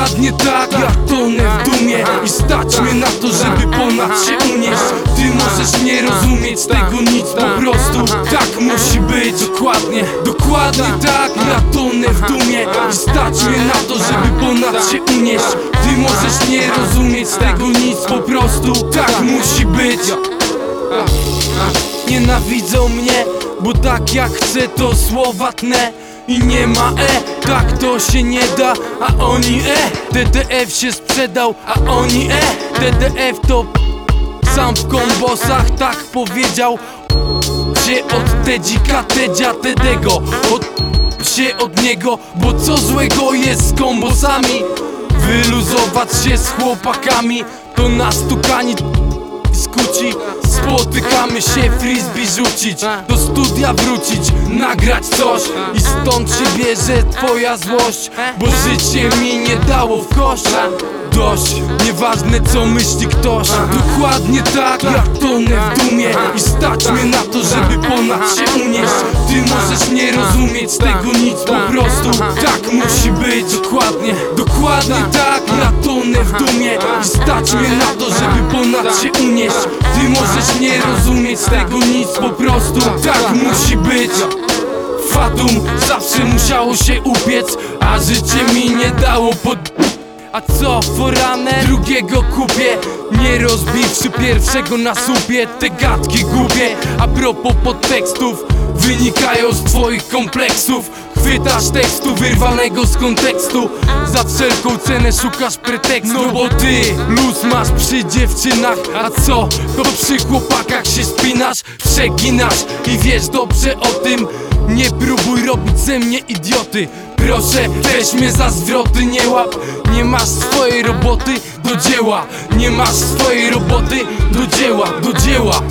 Dokładnie tak, ja tonę w dumie. I stać mnie na to, żeby ponad się unieść. Ty możesz nie rozumieć tego nic po prostu Tak musi być. Dokładnie, dokładnie tak, ja tonę w dumie. I stać mnie na to, żeby ponad się unieść. Ty możesz nie rozumieć tego nic po prostu Tak musi być. Nienawidzą mnie, bo tak jak chcę to słowa tnę i nie ma E, tak to się nie da, a oni E. DDF się sprzedał, a oni E. DDF to sam w kombosach tak powiedział się od Tedzika, Tedzia, Tedego Od się od niego, bo co złego jest z kombosami? Wyluzować się z chłopakami To nastukani Spotykamy się, frisbee rzucić. Do studia wrócić, nagrać coś. I stąd się bierze twoja złość Bo życie mi nie dało w kość Dość, nieważne co myśli ktoś. Dokładnie tak, ja tonę w dumie. I stać mnie na to, żeby ponad się unieść. Ty możesz nie rozumieć tego nic po prostu Tak musi być. Dokładnie, dokładnie tak, ja tonę w dumie. I stać mnie na to, żeby ponad nie rozumieć tego nic po prostu Tak musi być. Fatum zawsze musiało się upiec A życie mi nie dało pod... A co, foranę? Drugiego kupię? Nie rozbiwszy pierwszego na słupie Te gadki gubię A propos podtekstów Wynikają z twoich kompleksów Chwytasz tekstu wyrwanego z kontekstu. Za wszelką cenę szukasz pretekstu. No bo ty luz masz przy dziewczynach. A co? To przy chłopakach się spinasz Przeginasz. I wiesz dobrze o tym Nie próbuj robić ze mnie idioty. Proszę, weź mnie za zwroty, nie łap. Nie masz swojej roboty do dzieła. Nie masz swojej roboty do dzieła, do dzieła